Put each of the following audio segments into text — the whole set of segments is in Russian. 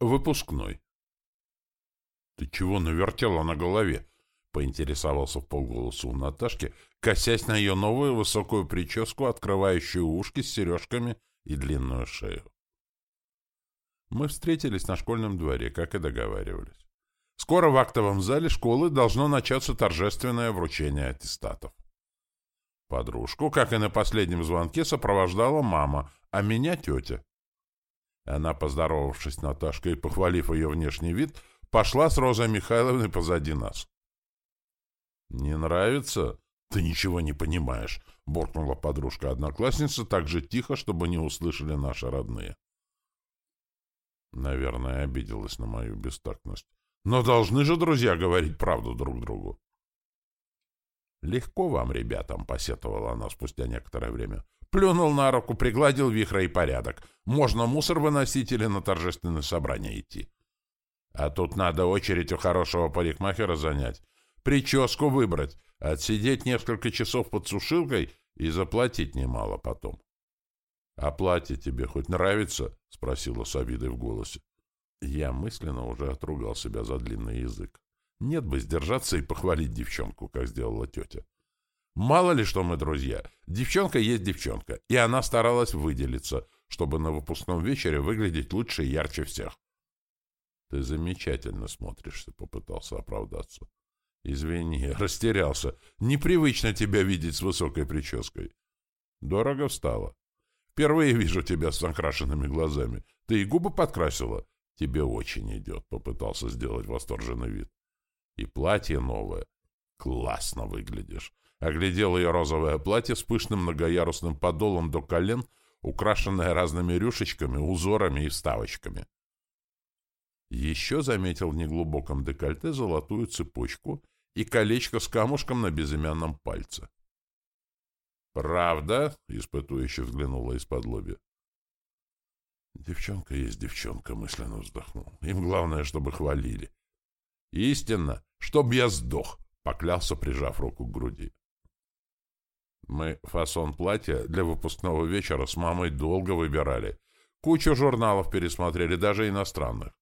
Выпускной. «Ты чего навертела на голове?» — поинтересовался в полголоса у Наташки, косясь на ее новую высокую прическу, открывающую ушки с сережками и длинную шею. Мы встретились на школьном дворе, как и договаривались. Скоро в актовом зале школы должно начаться торжественное вручение аттестатов. Подружку, как и на последнем звонке, сопровождала мама, а меня тетя. Она, поздоровавшись с Наташкой и похвалив ее внешний вид, пошла с Розой Михайловной позади нас. «Не нравится? Ты ничего не понимаешь», — буркнула подружка-одноклассница так же тихо, чтобы не услышали наши родные. Наверное, обиделась на мою бестактность. Но должны же друзья говорить правду друг другу. «Легко вам, ребятам», — посетовала она спустя некоторое время. Плюнул на руку, пригладил вихры и порядок. Можно мусор выносить или на торжественное собрание идти. А тут надо очередь у хорошего парикмахера занять, прическу выбрать, отсидеть несколько часов под сушилкой и заплатить немало потом. — А платье тебе хоть нравится? — спросила с обидой в голосе. Я мысленно уже отругал себя за длинный язык. Нет бы сдержаться и похвалить девчонку, как сделала тетя. Мало ли что мы друзья. Девчонка есть девчонка, и она старалась выделиться, чтобы на выпускном вечере выглядеть лучше и ярче всех. «Ты замечательно смотришься», — попытался оправдаться. «Извини, растерялся. Непривычно тебя видеть с высокой прической». «Дорого встала. Впервые вижу тебя с накрашенными глазами. Ты и губы подкрасила?» «Тебе очень идет», — попытался сделать восторженный вид. «И платье новое. Классно выглядишь оглядел ее розовое платье с пышным многоярусным подолом до колен, украшенное разными рюшечками, узорами и вставочками. Еще заметил в неглубоком декольте золотую цепочку и колечко с камушком на безымянном пальце. «Правда?» — испытующе взглянула из-под лоби. «Девчонка есть девчонка», — мысленно вздохнул. «Им главное, чтобы хвалили». «Истинно, чтоб я сдох», — поклялся, прижав руку к груди. Мы фасон платья для выпускного вечера с мамой долго выбирали. Кучу журналов пересмотрели, даже иностранных.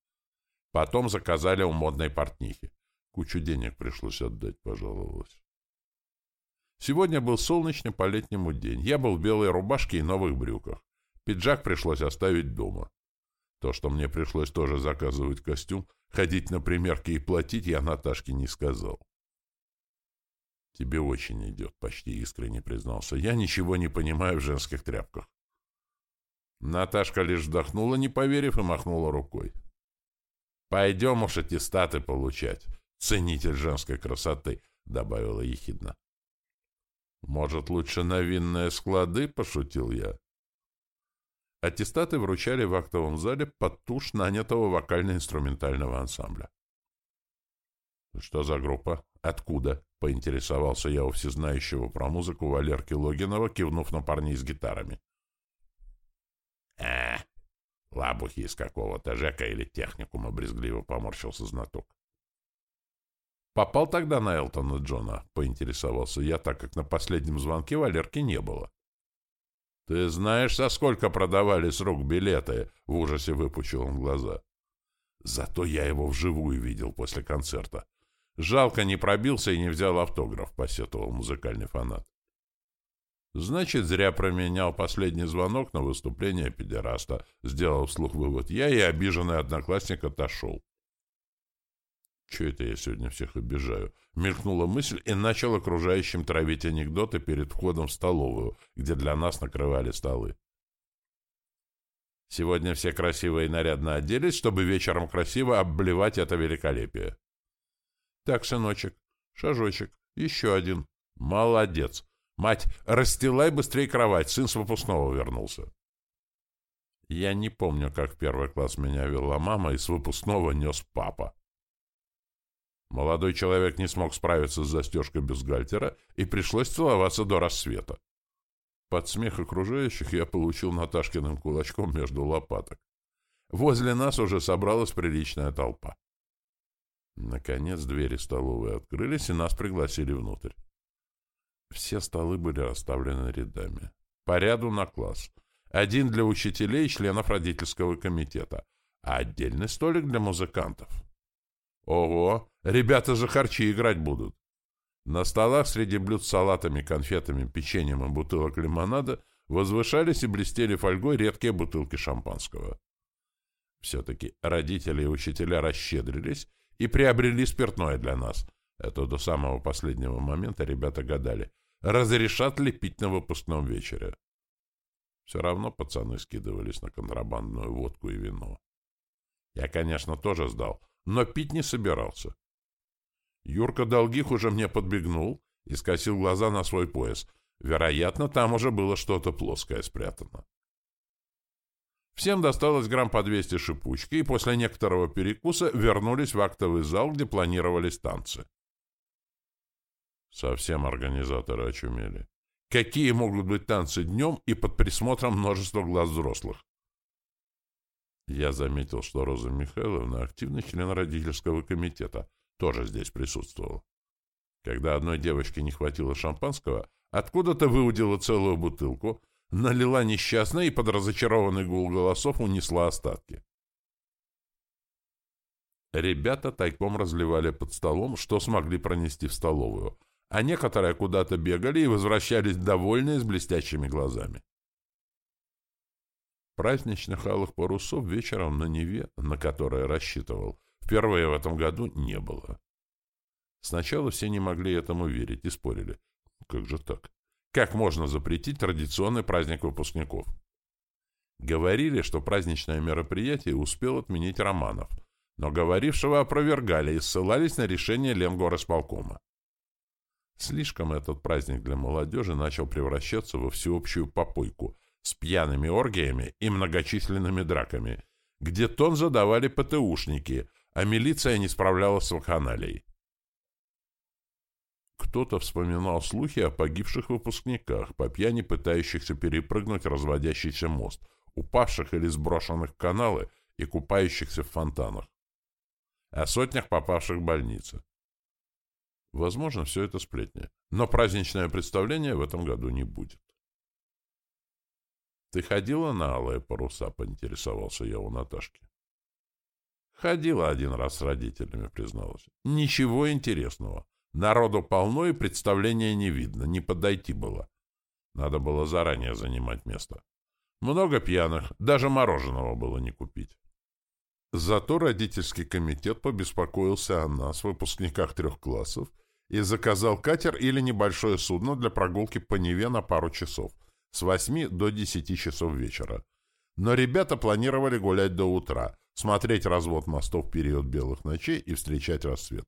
Потом заказали у модной портнихи. Кучу денег пришлось отдать, пожаловалась. Сегодня был солнечный по-летнему день. Я был в белой рубашке и новых брюках. Пиджак пришлось оставить дома. То, что мне пришлось тоже заказывать костюм, ходить на примерки и платить, я Наташке не сказал. «Тебе очень идет», — почти искренне признался. «Я ничего не понимаю в женских тряпках». Наташка лишь вздохнула, не поверив, и махнула рукой. «Пойдем уж аттестаты получать, ценитель женской красоты», — добавила ехидно. «Может, лучше на винные склады?» — пошутил я. Аттестаты вручали в актовом зале под тушь нанятого вокально-инструментального ансамбля. «Что за группа? Откуда?» — поинтересовался я у всезнающего про музыку Валерки Логинова, кивнув на парней с гитарами. «А, лабухи из какого-то ЖЭКа или техникума», — брезгливо поморщился знаток. «Попал тогда на Элтона Джона?» — поинтересовался я, так как на последнем звонке Валерки не было. «Ты знаешь, за сколько продавали с рук билеты?» — в ужасе выпучил он глаза. «Зато я его вживую видел после концерта. Жалко, не пробился и не взял автограф, посетовал музыкальный фанат. Значит, зря променял последний звонок на выступление педераста, сделал вслух вывод я, и обиженный одноклассник отошел. Че это я сегодня всех обижаю? Мелькнула мысль и начал окружающим травить анекдоты перед входом в столовую, где для нас накрывали столы. Сегодня все красиво и нарядно оделись, чтобы вечером красиво обблевать это великолепие. Так, сыночек, шажочек, еще один. Молодец. Мать, расстилай быстрее кровать, сын с выпускного вернулся. Я не помню, как в первый класс меня вела мама, и с выпускного нес папа. Молодой человек не смог справиться с застежкой бюстгальтера, и пришлось целоваться до рассвета. Под смех окружающих я получил Наташкиным кулачком между лопаток. Возле нас уже собралась приличная толпа. Наконец двери столовой открылись, и нас пригласили внутрь. Все столы были расставлены рядами. По ряду на класс. Один для учителей и членов родительского комитета. а отдельный столик для музыкантов. Ого, ребята за харчи играть будут. На столах среди блюд с салатами, конфетами, печеньем и бутылок лимонада возвышались и блестели фольгой редкие бутылки шампанского. Все-таки родители и учителя расщедрились и приобрели спиртное для нас. Это до самого последнего момента ребята гадали, разрешат ли пить на выпускном вечере. Все равно пацаны скидывались на контрабандную водку и вино. Я, конечно, тоже сдал, но пить не собирался. Юрка Долгих уже мне подбегнул и скосил глаза на свой пояс. Вероятно, там уже было что-то плоское спрятано. Всем досталось грамм по 200 шипучки, и после некоторого перекуса вернулись в актовый зал, где планировались танцы. Совсем организаторы очумели. Какие могут быть танцы днем и под присмотром множества глаз взрослых? Я заметил, что Роза Михайловна, активный член родительского комитета, тоже здесь присутствовала. Когда одной девочке не хватило шампанского, откуда-то выудила целую бутылку, налила несчастно и под разочарованный гул голосов унесла остатки. Ребята тайком разливали под столом, что смогли пронести в столовую, а некоторые куда-то бегали и возвращались довольные с блестящими глазами. Праздничных алых парусов вечером на Неве, на которое рассчитывал, впервые в этом году не было. Сначала все не могли этому верить и спорили. Как же так? Как можно запретить традиционный праздник выпускников? Говорили, что праздничное мероприятие успел отменить Романов, но говорившего опровергали и ссылались на решение Ленгорисполкома. Слишком этот праздник для молодежи начал превращаться во всеобщую попойку с пьяными оргиями и многочисленными драками, где тон задавали ПТУшники, а милиция не справлялась с вакханалией. Кто-то вспоминал слухи о погибших выпускниках, по пьяни пытающихся перепрыгнуть разводящийся мост, упавших или сброшенных в каналы и купающихся в фонтанах, о сотнях попавших в больницы. Возможно, все это сплетни, но праздничное представление в этом году не будет. «Ты ходила на алые паруса?» — поинтересовался я у Наташки. «Ходила один раз с родителями», — призналась. «Ничего интересного. Народу полно и представления не видно, не подойти было. Надо было заранее занимать место. Много пьяных, даже мороженого было не купить. Зато родительский комитет побеспокоился о нас, выпускниках трех классов, и заказал катер или небольшое судно для прогулки по Неве на пару часов, с 8 до 10 часов вечера. Но ребята планировали гулять до утра, смотреть развод мостов в период белых ночей и встречать рассвет.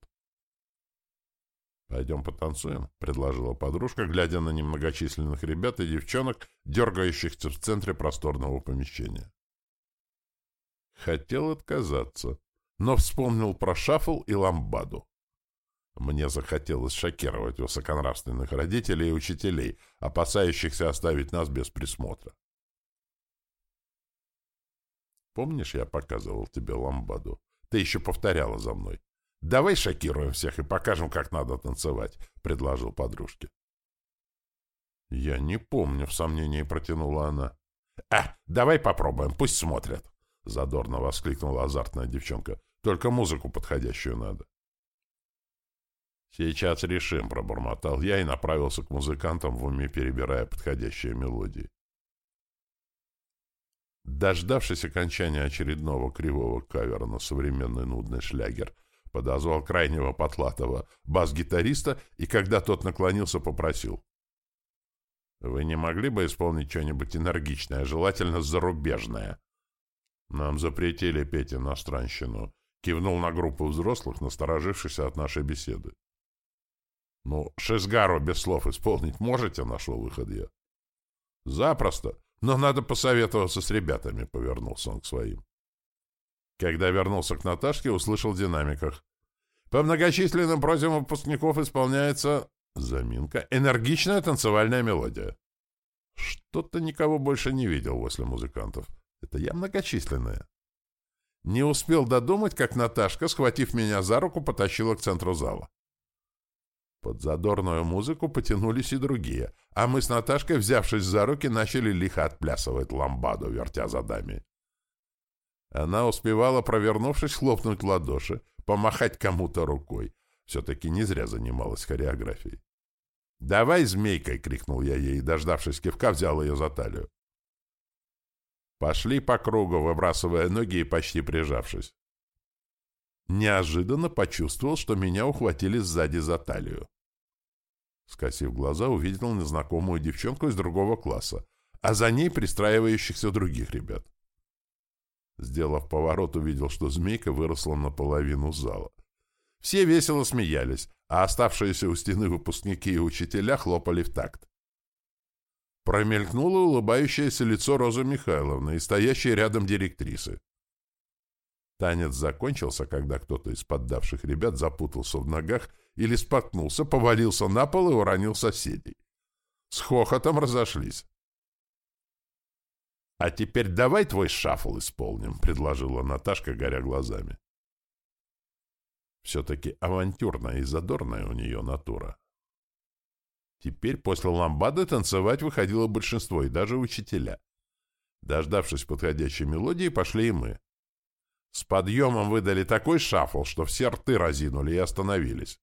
«Пойдем потанцуем», — предложила подружка, глядя на немногочисленных ребят и девчонок, дергающихся в центре просторного помещения. Хотел отказаться, но вспомнил про шафл и ламбаду. Мне захотелось шокировать высоконравственных родителей и учителей, опасающихся оставить нас без присмотра. Помнишь, я показывал тебе ламбаду? Ты еще повторяла за мной. «Давай шокируем всех и покажем, как надо танцевать», — предложил подружке. «Я не помню», — в сомнении протянула она. «А, давай попробуем, пусть смотрят», — задорно воскликнула азартная девчонка. «Только музыку подходящую надо». «Сейчас решим», — пробормотал я и направился к музыкантам в уме, перебирая подходящие мелодии. Дождавшись окончания очередного кривого кавера на современный нудный шлягер, подозвал крайнего потлатого бас-гитариста и, когда тот наклонился, попросил. «Вы не могли бы исполнить что-нибудь энергичное, желательно зарубежное?» «Нам запретили петь иностранщину», — кивнул на группу взрослых, насторожившись от нашей беседы. «Ну, Шизгару без слов исполнить можете?» — нашел выход я. «Запросто, но надо посоветоваться с ребятами», — повернулся он к своим. Когда вернулся к Наташке, услышал в динамиках. По многочисленным просьбам выпускников исполняется... Заминка. Энергичная танцевальная мелодия. Что-то никого больше не видел возле музыкантов. Это я многочисленная. Не успел додумать, как Наташка, схватив меня за руку, потащила к центру зала. Под задорную музыку потянулись и другие, а мы с Наташкой, взявшись за руки, начали лихо отплясывать ламбаду, вертя задами. Она успевала, провернувшись, хлопнуть в ладоши, помахать кому-то рукой. Все-таки не зря занималась хореографией. «Давай змейкой!» — крикнул я ей, дождавшись кивка, взял ее за талию. Пошли по кругу, выбрасывая ноги и почти прижавшись. Неожиданно почувствовал, что меня ухватили сзади за талию. Скосив глаза, увидел незнакомую девчонку из другого класса, а за ней пристраивающихся других ребят. Сделав поворот, увидел, что змейка выросла наполовину зала. Все весело смеялись, а оставшиеся у стены выпускники и учителя хлопали в такт. Промелькнуло улыбающееся лицо Розы Михайловны и стоящей рядом директрисы. Танец закончился, когда кто-то из поддавших ребят запутался в ногах или споткнулся, повалился на пол и уронил соседей. С хохотом разошлись. «А теперь давай твой шафл исполним», — предложила Наташка, горя глазами. Все-таки авантюрная и задорная у нее натура. Теперь после ламбады танцевать выходило большинство, и даже учителя. Дождавшись подходящей мелодии, пошли и мы. С подъемом выдали такой шафл, что все рты разинули и остановились.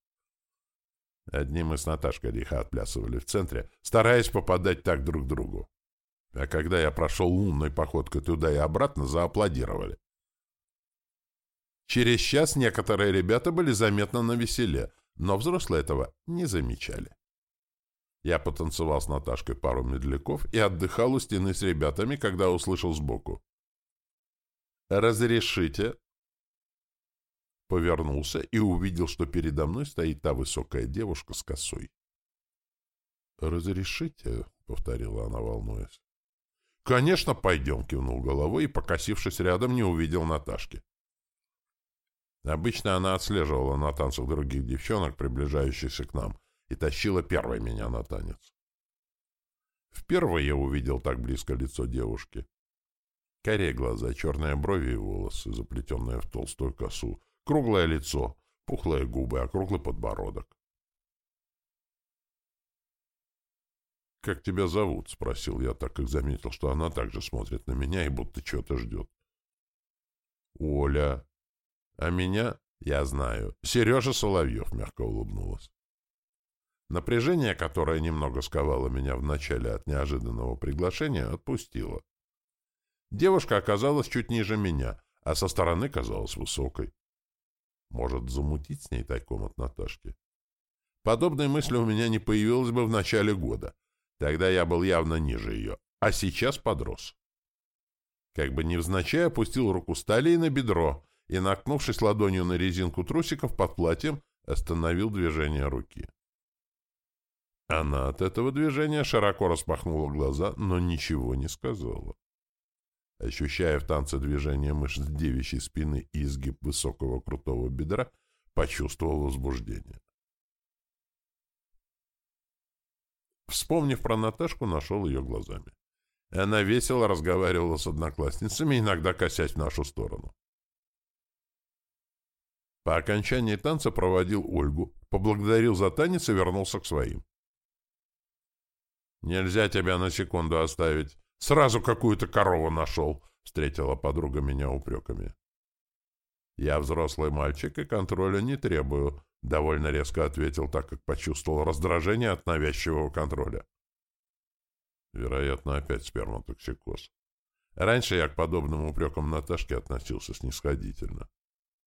Одни мы с Наташкой лихо отплясывали в центре, стараясь попадать так друг другу. А когда я прошел лунной походкой туда и обратно, зааплодировали. Через час некоторые ребята были заметно на веселе, но взрослые этого не замечали. Я потанцевал с Наташкой пару медляков и отдыхал у стены с ребятами, когда услышал сбоку. «Разрешите?» Повернулся и увидел, что передо мной стоит та высокая девушка с косой. «Разрешите?» — повторила она, волнуясь. «Конечно, пойдем!» — кивнул головой и, покосившись рядом, не увидел Наташки. Обычно она отслеживала на танцах других девчонок, приближающихся к нам, и тащила первой меня на танец. Впервые я увидел так близко лицо девушки. Корей глаза, черные брови и волосы, заплетенные в толстую косу, круглое лицо, пухлые губы, округлый подбородок. «Как тебя зовут?» — спросил я, так как заметил, что она также смотрит на меня и будто чего-то ждет. «Оля», а меня, я знаю, Сережа Соловьев мягко улыбнулась. Напряжение, которое немного сковало меня вначале от неожиданного приглашения, отпустило. Девушка оказалась чуть ниже меня, а со стороны казалась высокой. Может, замутить с ней тайком от Наташки? Подобной мысли у меня не появилось бы в начале года. Тогда я был явно ниже ее, а сейчас подрос. Как бы невзначай опустил руку Стали на бедро, и, наткнувшись ладонью на резинку трусиков под платьем, остановил движение руки. Она от этого движения широко распахнула глаза, но ничего не сказала. Ощущая в танце движение мышц девичьей спины и изгиб высокого крутого бедра, почувствовал возбуждение. Вспомнив про Наташку, нашел ее глазами. Она весело разговаривала с одноклассницами, иногда косясь в нашу сторону. По окончании танца проводил Ольгу, поблагодарил за танец и вернулся к своим. «Нельзя тебя на секунду оставить. Сразу какую-то корову нашел», — встретила подруга меня упреками. «Я взрослый мальчик и контроля не требую», — довольно резко ответил, так как почувствовал раздражение от навязчивого контроля. Вероятно, опять сперматоксикоз. Раньше я к подобным упрекам Наташки относился снисходительно.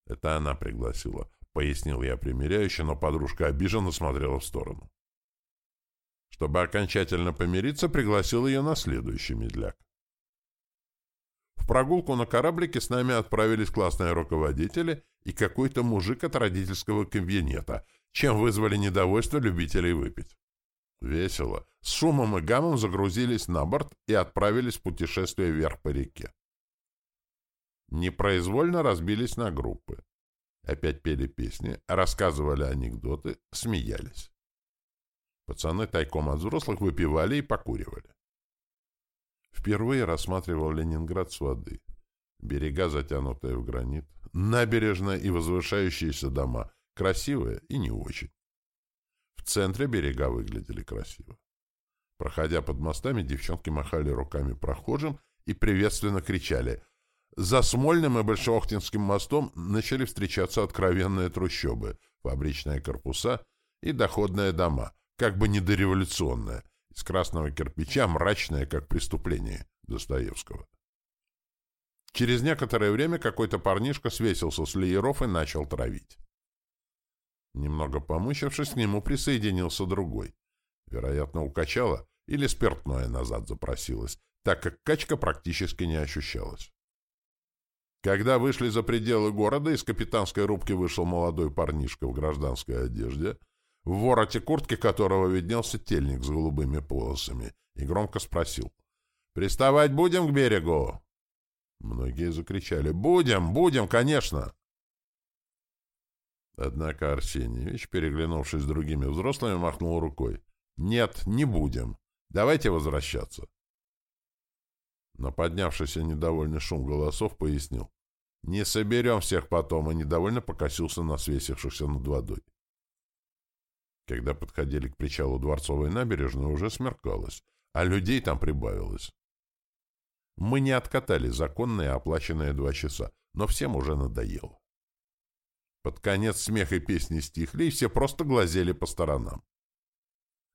Это она пригласила, — пояснил я примиряюще, но подружка обиженно смотрела в сторону. Чтобы окончательно помириться, пригласил ее на следующий медляк. Прогулку на кораблике с нами отправились классные руководители и какой-то мужик от родительского кабинета, чем вызвали недовольство любителей выпить. Весело, с шумом и гамом загрузились на борт и отправились в путешествие вверх по реке непроизвольно разбились на группы. Опять пели песни, рассказывали анекдоты, смеялись. Пацаны тайком от взрослых выпивали и покуривали. Впервые рассматривал Ленинград с воды. Берега, затянутые в гранит, набережная и возвышающиеся дома, красивые и не очень. В центре берега выглядели красиво. Проходя под мостами, девчонки махали руками прохожим и приветственно кричали за Смольным и Большеохтинским мостом начали встречаться откровенные трущобы, фабричные корпуса и доходные дома, как бы недореволюционные, из красного кирпича, мрачные, как преступление Достоевского. Через некоторое время какой-то парнишка свесился с лееров и начал травить. Немного помучившись, к нему присоединился другой. Вероятно, укачало или спиртное назад запросилось, так как качка практически не ощущалась. Когда вышли за пределы города, из капитанской рубки вышел молодой парнишка в гражданской одежде, в вороте куртки которого виднелся тельник с голубыми полосами, и громко спросил. «Приставать будем к берегу?» Многие закричали. «Будем, будем, конечно!» Однако Арсеньевич, переглянувшись с другими взрослыми, махнул рукой. «Нет, не будем. Давайте возвращаться». На поднявшийся недовольный шум голосов пояснил. «Не соберем всех потом», и недовольно покосился на свесившихся над водой. Когда подходили к причалу Дворцовой набережной, уже смеркалось, а людей там прибавилось. Мы не откатали законные оплаченные два часа, но всем уже надоело. Под конец смех и песни стихли, и все просто глазели по сторонам.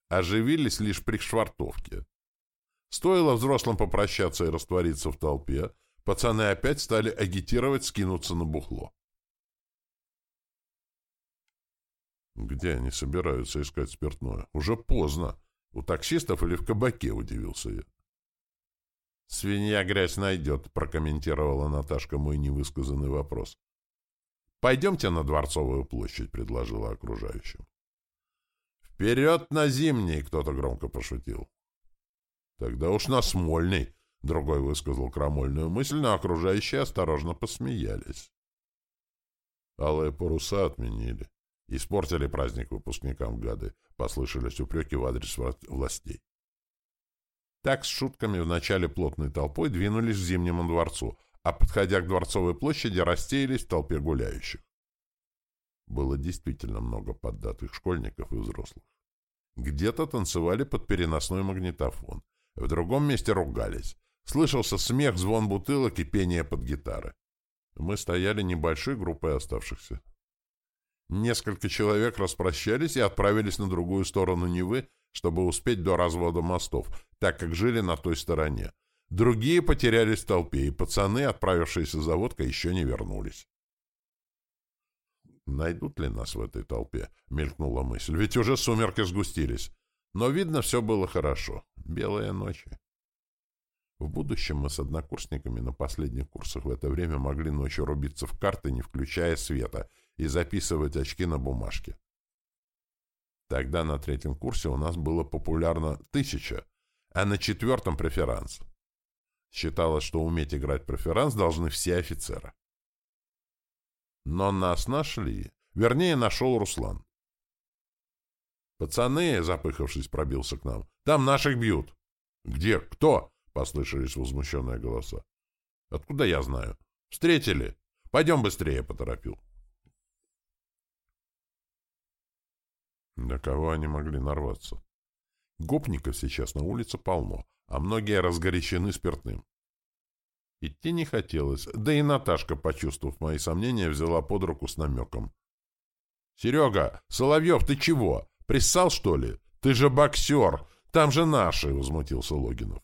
Оживились лишь при швартовке. Стоило взрослым попрощаться и раствориться в толпе, пацаны опять стали агитировать скинуться на бухло. Где они собираются искать спиртное? Уже поздно. У таксистов или в кабаке, удивился я. «Свинья грязь найдет», — прокомментировала Наташка мой невысказанный вопрос. «Пойдемте на Дворцовую площадь», — предложила окружающим. «Вперед на Зимний!» — кто-то громко пошутил. «Тогда уж на Смольный!» — другой высказал крамольную мысль, но окружающие осторожно посмеялись. Алые паруса отменили. Испортили праздник выпускникам гады, послышались упреки в адрес властей. Так с шутками в начале плотной толпой двинулись к Зимнему дворцу, а, подходя к Дворцовой площади, рассеялись в толпе гуляющих. Было действительно много поддатых школьников и взрослых. Где-то танцевали под переносной магнитофон, в другом месте ругались. Слышался смех, звон бутылок и пение под гитары. Мы стояли небольшой группой оставшихся. Несколько человек распрощались и отправились на другую сторону Невы, чтобы успеть до развода мостов, так как жили на той стороне. Другие потерялись в толпе, и пацаны, отправившиеся за водкой, еще не вернулись. «Найдут ли нас в этой толпе?» — мелькнула мысль. «Ведь уже сумерки сгустились. Но, видно, все было хорошо. Белые ночи». В будущем мы с однокурсниками на последних курсах в это время могли ночью рубиться в карты, не включая света, и записывать очки на бумажке. Тогда на третьем курсе у нас было популярно тысяча, а на четвертом — преферанс. Считалось, что уметь играть преферанс должны все офицеры. Но нас нашли. Вернее, нашел Руслан. «Пацаны!» — запыхавшись, пробился к нам. «Там наших бьют!» «Где? Кто?» — послышались возмущенные голоса. «Откуда я знаю?» «Встретили! Пойдем быстрее!» — поторопил. На кого они могли нарваться? Гопников сейчас на улице полно, а многие разгорячены спиртным. Идти не хотелось, да и Наташка, почувствовав мои сомнения, взяла под руку с намеком. — Серега, Соловьев, ты чего? Приссал, что ли? Ты же боксер! Там же наши! — возмутился Логинов.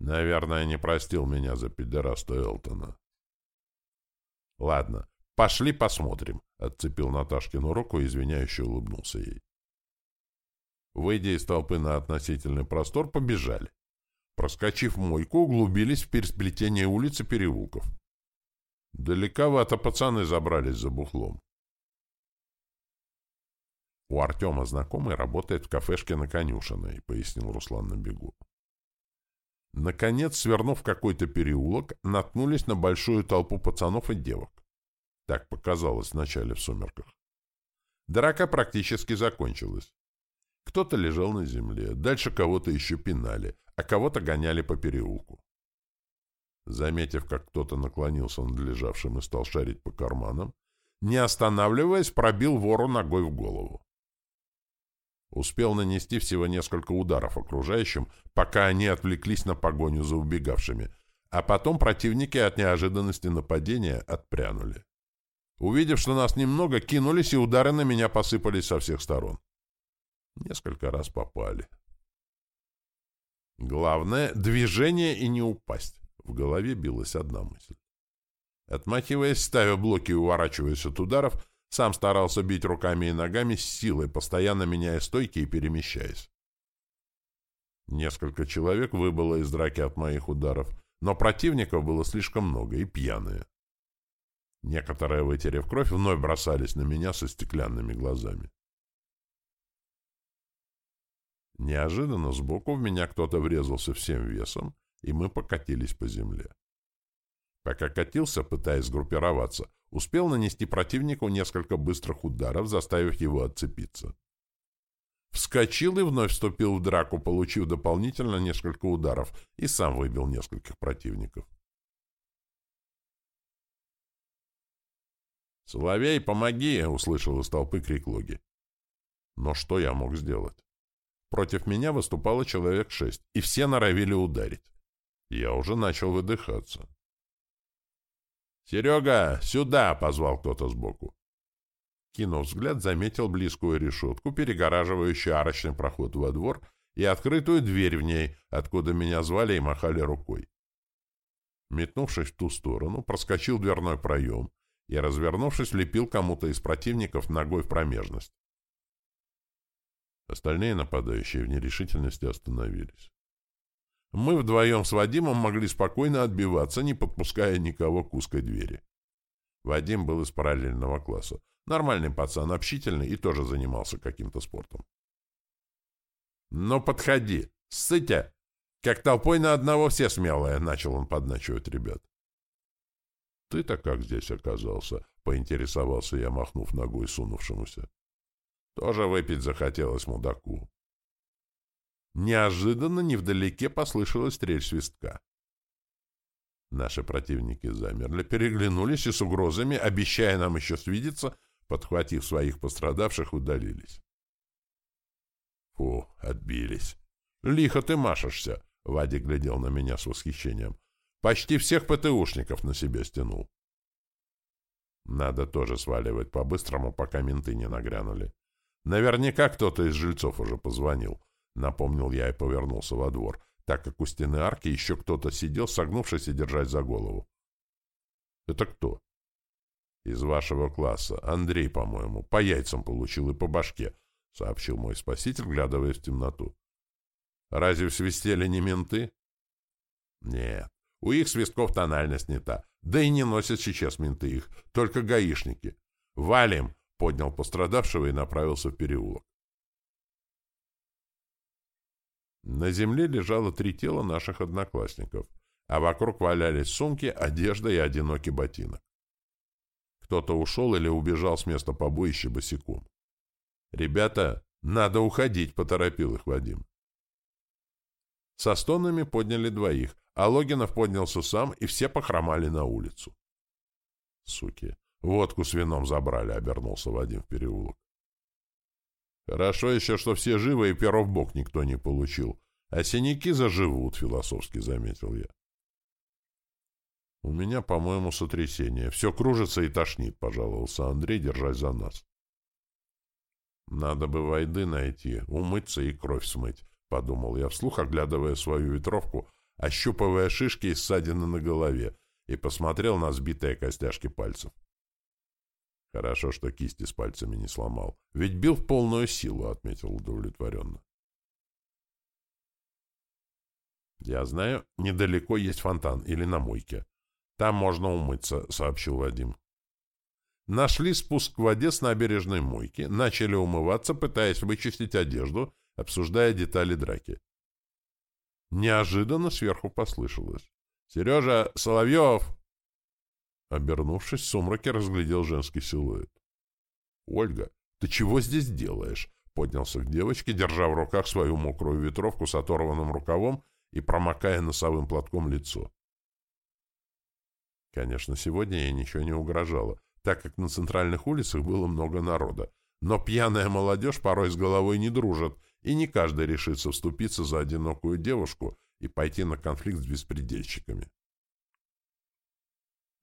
Наверное, не простил меня за пидораста Элтона. — Ладно, пошли посмотрим, — отцепил Наташкину руку и извиняюще улыбнулся ей. Выйдя из толпы на относительный простор, побежали. Проскочив мойку, углубились в пересплетение улиц и переулков. Далековато пацаны забрались за бухлом. У Артема знакомый работает в кафешке на Конюшиной, пояснил Руслан на бегу. Наконец, свернув какой-то переулок, наткнулись на большую толпу пацанов и девок. Так показалось вначале в сумерках. Драка практически закончилась. Кто-то лежал на земле, дальше кого-то еще пинали, а кого-то гоняли по переулку. Заметив, как кто-то наклонился над лежавшим и стал шарить по карманам, не останавливаясь, пробил вору ногой в голову. Успел нанести всего несколько ударов окружающим, пока они отвлеклись на погоню за убегавшими, А потом противники от неожиданности нападения отпрянули. Увидев, что нас немного, кинулись, и удары на меня посыпались со всех сторон. Несколько раз попали. Главное — движение и не упасть. В голове билась одна мысль. Отмахиваясь, ставя блоки и уворачиваясь от ударов, сам старался бить руками и ногами с силой, постоянно меняя стойки и перемещаясь. Несколько человек выбыло из драки от моих ударов, но противников было слишком много и пьяные. Некоторые, вытерев кровь, вновь бросались на меня со стеклянными глазами. Неожиданно сбоку в меня кто-то врезался всем весом, и мы покатились по земле. Пока катился, пытаясь сгруппироваться, успел нанести противнику несколько быстрых ударов, заставив его отцепиться. Вскочил и вновь вступил в драку, получив дополнительно несколько ударов, и сам выбил нескольких противников. «Соловей, помоги!» — услышал из толпы крик Логи. Но что я мог сделать? Против меня выступало человек шесть, и все норовили ударить. Я уже начал выдыхаться. «Серега, сюда!» — позвал кто-то сбоку. Кинув взгляд, заметил близкую решетку, перегораживающую арочный проход во двор, и открытую дверь в ней, откуда меня звали и махали рукой. Метнувшись в ту сторону, проскочил дверной проем и, развернувшись, лепил кому-то из противников ногой в промежность. Остальные нападающие в нерешительности остановились. Мы вдвоем с Вадимом могли спокойно отбиваться, не подпуская никого к узкой двери. Вадим был из параллельного класса. Нормальный пацан, общительный и тоже занимался каким-то спортом. «Ну, подходи! Ссытя! Как толпой на одного все смелые!» — начал он подначивать ребят. «Ты-то как здесь оказался?» — поинтересовался я, махнув ногой сунувшемуся. «Тоже выпить захотелось мудаку». Неожиданно невдалеке послышалась стрель свистка. Наши противники замерли, переглянулись и с угрозами, обещая нам еще свидеться, подхватив своих пострадавших, удалились. Фу, отбились. Лихо ты машешься, Вадик глядел на меня с восхищением. Почти всех ПТУшников на себе стянул. Надо тоже сваливать по-быстрому, пока менты не нагрянули. Наверняка кто-то из жильцов уже позвонил. Напомнил я и повернулся во двор, так как у стены арки еще кто-то сидел, согнувшись и держась за голову. «Это кто?» «Из вашего класса. Андрей, по-моему. По яйцам получил и по башке», — сообщил мой спаситель, глядывая в темноту. «Разве свистели не менты?» «Нет. У их свистков тональность не та. Да и не носят сейчас менты их. Только гаишники. Валим!» — поднял пострадавшего и направился в переулок. На земле лежало три тела наших одноклассников, а вокруг валялись сумки, одежда и одинокий ботинок. Кто-то ушел или убежал с места побоища босиком. «Ребята, надо уходить!» — поторопил их Вадим. Со стонами подняли двоих, а Логинов поднялся сам, и все похромали на улицу. «Суки! Водку с вином забрали!» — обернулся Вадим в переулок. Хорошо еще, что все живы и перо в бок никто не получил. А синяки заживут, философски заметил я. У меня, по-моему, сотрясение. Все кружится и тошнит, пожаловался Андрей, держась за нас. Надо бы войды найти, умыться и кровь смыть, подумал я вслух, оглядывая свою ветровку, ощупывая шишки и ссадины на голове, и посмотрел на сбитые костяшки пальцев. Хорошо, что кисти с пальцами не сломал. Ведь бил в полную силу, — отметил удовлетворенно. Я знаю, недалеко есть фонтан или на мойке. Там можно умыться, — сообщил Вадим. Нашли спуск к воде с набережной мойки, начали умываться, пытаясь вычистить одежду, обсуждая детали драки. Неожиданно сверху послышалось. «Сережа, Соловьев!» Обернувшись, в сумраке разглядел женский силуэт. «Ольга, ты чего здесь делаешь?» Поднялся к девочке, держа в руках свою мокрую ветровку с оторванным рукавом и промокая носовым платком лицо. Конечно, сегодня ей ничего не угрожало, так как на центральных улицах было много народа, но пьяная молодежь порой с головой не дружит, и не каждый решится вступиться за одинокую девушку и пойти на конфликт с беспредельщиками.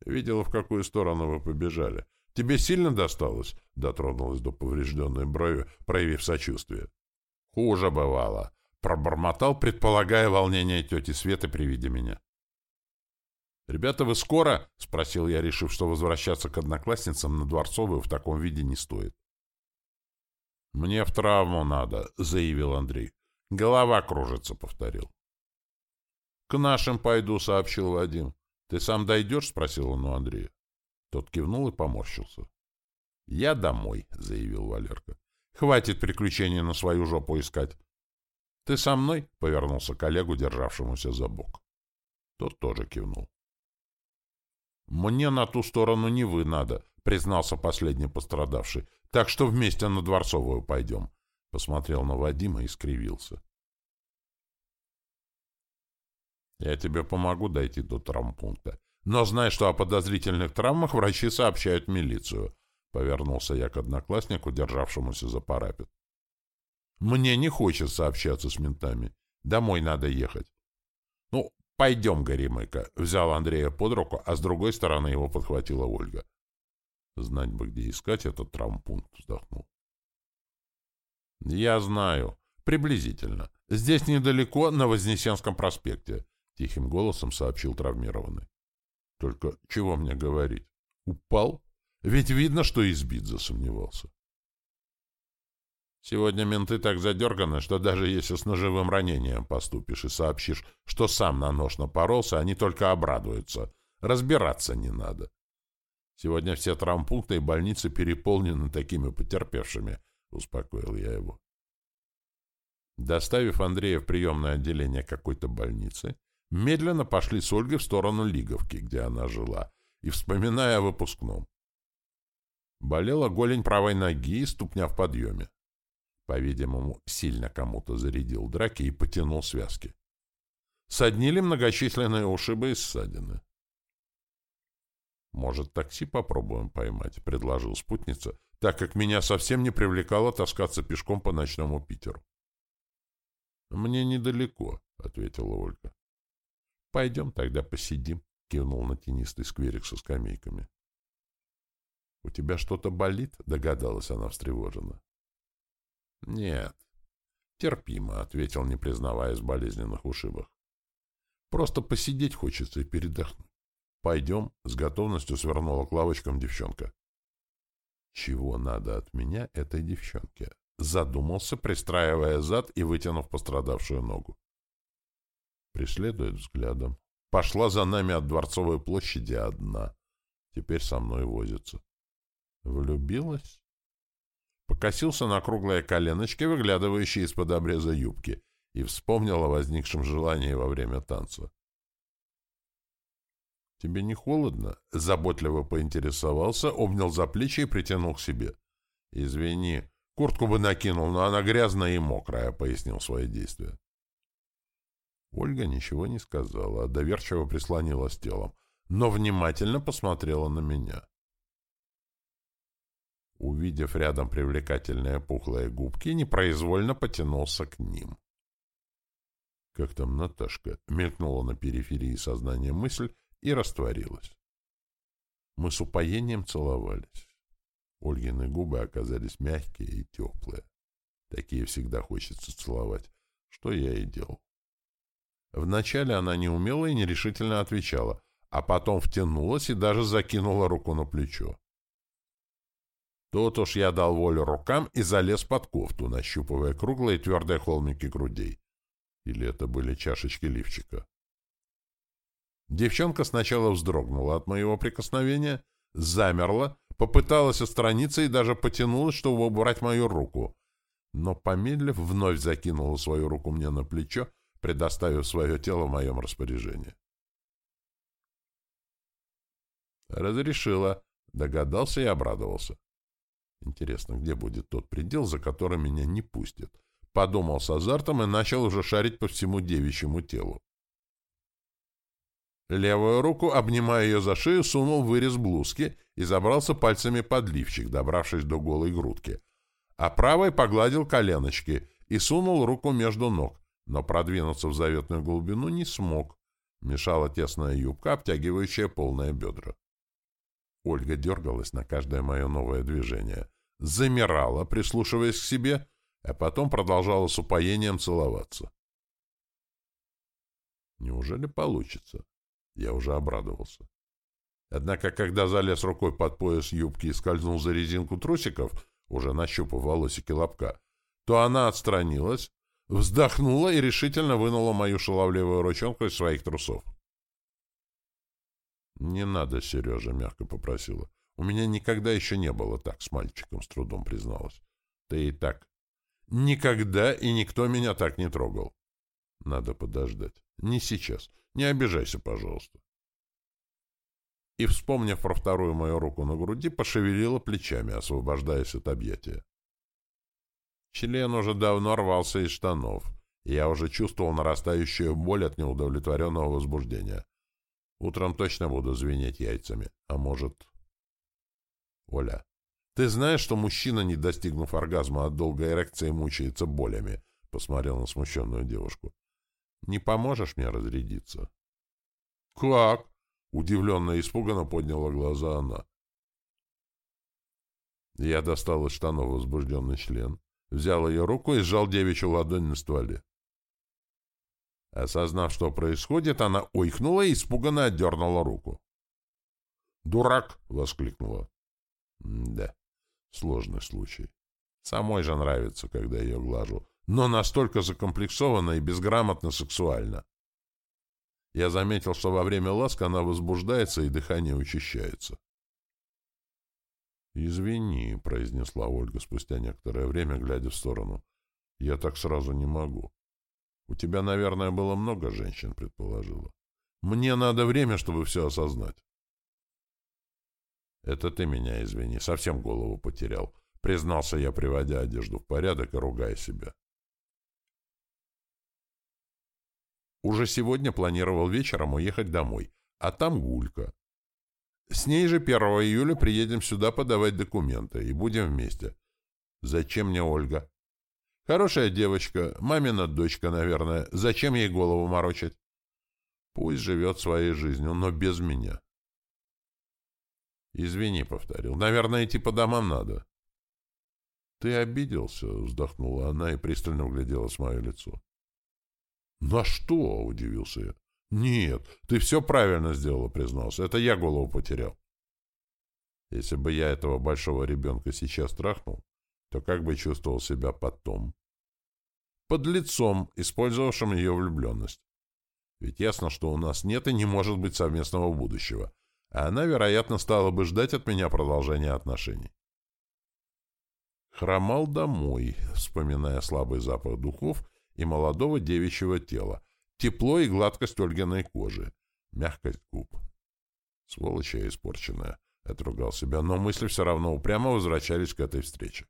Видела, в какую сторону вы побежали. Тебе сильно досталось? Дотронулась до поврежденной брови, проявив сочувствие. Хуже бывало. Пробормотал, предполагая волнение тети Светы при виде меня. «Ребята, вы скоро?» — спросил я, решив, что возвращаться к одноклассницам на Дворцовую в таком виде не стоит. «Мне в травму надо», — заявил Андрей. «Голова кружится», — повторил. «К нашим пойду», — сообщил Вадим. «Ты сам дойдешь?» — спросил он у Андрея. Тот кивнул и поморщился. «Я домой», — заявил Валерка. «Хватит приключений на свою жопу искать». «Ты со мной?» — повернулся к коллегу, державшемуся за бок. Тот тоже кивнул. «Мне на ту сторону не вы надо», — признался последний пострадавший. «Так что вместе на Дворцовую пойдем». Посмотрел на Вадима и скривился. «Я тебе помогу дойти до травмпункта. Но знай, что о подозрительных травмах врачи сообщают милицию», — повернулся я к однокласснику, державшемуся за парапет. «Мне не хочется общаться с ментами. Домой надо ехать». «Ну, «Пойдем, Горемыка», — взял Андрея под руку, а с другой стороны его подхватила Ольга. Знать бы, где искать этот травмпункт, вздохнул. «Я знаю. Приблизительно. Здесь недалеко, на Вознесенском проспекте», — тихим голосом сообщил травмированный. «Только чего мне говорить? Упал? Ведь видно, что избит», — засомневался. Сегодня менты так задерганы, что даже если с ножевым ранением поступишь и сообщишь, что сам на нож напоролся, они только обрадуются. Разбираться не надо. Сегодня все травмпункты и больницы переполнены такими потерпевшими, — успокоил я его. Доставив Андрея в приемное отделение какой-то больницы, медленно пошли с Ольгой в сторону Лиговки, где она жила, и вспоминая о выпускном. Болела голень правой ноги и ступня в подъеме. По-видимому, сильно кому-то зарядил драки и потянул связки. Соднили многочисленные ушибы и ссадины. «Может, такси попробуем поймать?» — предложил спутница, так как меня совсем не привлекало таскаться пешком по ночному Питеру. «Мне недалеко», — ответила Ольга. «Пойдем тогда посидим», — кивнул на тенистый скверик со скамейками. «У тебя что-то болит?» — догадалась она встревоженно. «Нет, терпимо», — ответил, не признаваясь в болезненных ушибах. «Просто посидеть хочется и передохнуть. Пойдем», — с готовностью свернула к лавочкам девчонка. «Чего надо от меня этой девчонке?» Задумался, пристраивая зад и вытянув пострадавшую ногу. Преследует взглядом. Пошла за нами от Дворцовой площади одна. Теперь со мной возится. Влюбилась? покосился на круглые коленочки, выглядывающие из-под обреза юбки, и вспомнил о возникшем желании во время танца. «Тебе не холодно?» — заботливо поинтересовался, обнял за плечи и притянул к себе. «Извини, куртку бы накинул, но она грязная и мокрая», — пояснил свои действия. Ольга ничего не сказала, доверчиво прислонилась телом, но внимательно посмотрела на меня. Увидев рядом привлекательные пухлые губки, непроизвольно потянулся к ним. «Как там Наташка?» — мелькнула на периферии сознания мысль и растворилась. Мы с упоением целовались. Ольгины губы оказались мягкие и теплые. Такие всегда хочется целовать, что я и делал. Вначале она неумело и нерешительно отвечала, а потом втянулась и даже закинула руку на плечо. Тут уж я дал волю рукам и залез под кофту, нащупывая круглые твердые холмики грудей. Или это были чашечки лифчика. Девчонка сначала вздрогнула от моего прикосновения, замерла, попыталась отстраниться и даже потянулась, чтобы убрать мою руку. Но, помедлив, вновь закинула свою руку мне на плечо, предоставив свое тело в моем распоряжении. Разрешила. Догадался и обрадовался. Интересно, где будет тот предел, за который меня не пустят? Подумал с азартом и начал уже шарить по всему девичьему телу. Левую руку, обнимая ее за шею, сунул в вырез блузки и забрался пальцами под лифчик, добравшись до голой грудки. А правой погладил коленочки и сунул руку между ног, но продвинуться в заветную глубину не смог. Мешала тесная юбка, обтягивающая полное бедра. Ольга дергалась на каждое мое новое движение, замирала, прислушиваясь к себе, а потом продолжала с упоением целоваться. Неужели получится? Я уже обрадовался. Однако, когда залез рукой под пояс юбки и скользнул за резинку трусиков, уже нащупав волосики лобка, то она отстранилась, вздохнула и решительно вынула мою шаловливую ручонку из своих трусов. «Не надо, Сережа», — мягко попросила. «У меня никогда еще не было так с мальчиком», — с трудом призналась. «Ты и так». «Никогда и никто меня так не трогал». «Надо подождать. Не сейчас. Не обижайся, пожалуйста». И, вспомнив про вторую мою руку на груди, пошевелила плечами, освобождаясь от объятия. Член уже давно рвался из штанов, и я уже чувствовал нарастающую боль от неудовлетворенного возбуждения. Утром точно буду звенеть яйцами. А может... Оля, ты знаешь, что мужчина, не достигнув оргазма от долгой эрекции, мучается болями? Посмотрел на смущенную девушку. Не поможешь мне разрядиться? Как? Удивленно и испуганно подняла глаза она. Я достал из штанов возбужденный член, взял ее руку и сжал девичью ладонь на стволе. Осознав, что происходит, она ойкнула и испуганно отдернула руку. «Дурак!» — воскликнула. «Да, сложный случай. Самой же нравится, когда ее глажу, но настолько закомплексованно и безграмотно сексуально. Я заметил, что во время ласк она возбуждается и дыхание учащается. «Извини», — произнесла Ольга спустя некоторое время, глядя в сторону. «Я так сразу не могу. У тебя, наверное, было много женщин, предположила. Мне надо время, чтобы все осознать. Это ты меня извини, совсем голову потерял. Признался я, приводя одежду в порядок и ругая себя. Уже сегодня планировал вечером уехать домой, а там Гулька. С ней же 1 июля приедем сюда подавать документы и будем вместе. Зачем мне Ольга? Хорошая девочка, мамина дочка, наверное. Зачем ей голову морочить? Пусть живет своей жизнью, но без меня. Извини, — повторил. Наверное, идти по домам надо. Ты обиделся, — вздохнула она и пристально углядела в мое лицо. На что? — удивился я. Нет, ты все правильно сделала, признался. Это я голову потерял. Если бы я этого большого ребенка сейчас трахнул, то как бы чувствовал себя потом? Под лицом, использовавшим ее влюбленность. Ведь ясно, что у нас нет и не может быть совместного будущего, а она, вероятно, стала бы ждать от меня продолжения отношений. Хромал домой, вспоминая слабый запах духов и молодого девичьего тела, тепло и гладкость Ольгиной кожи, мягкость губ. Сволочь я испорченная, — отругал себя, но мысли все равно упрямо возвращались к этой встрече.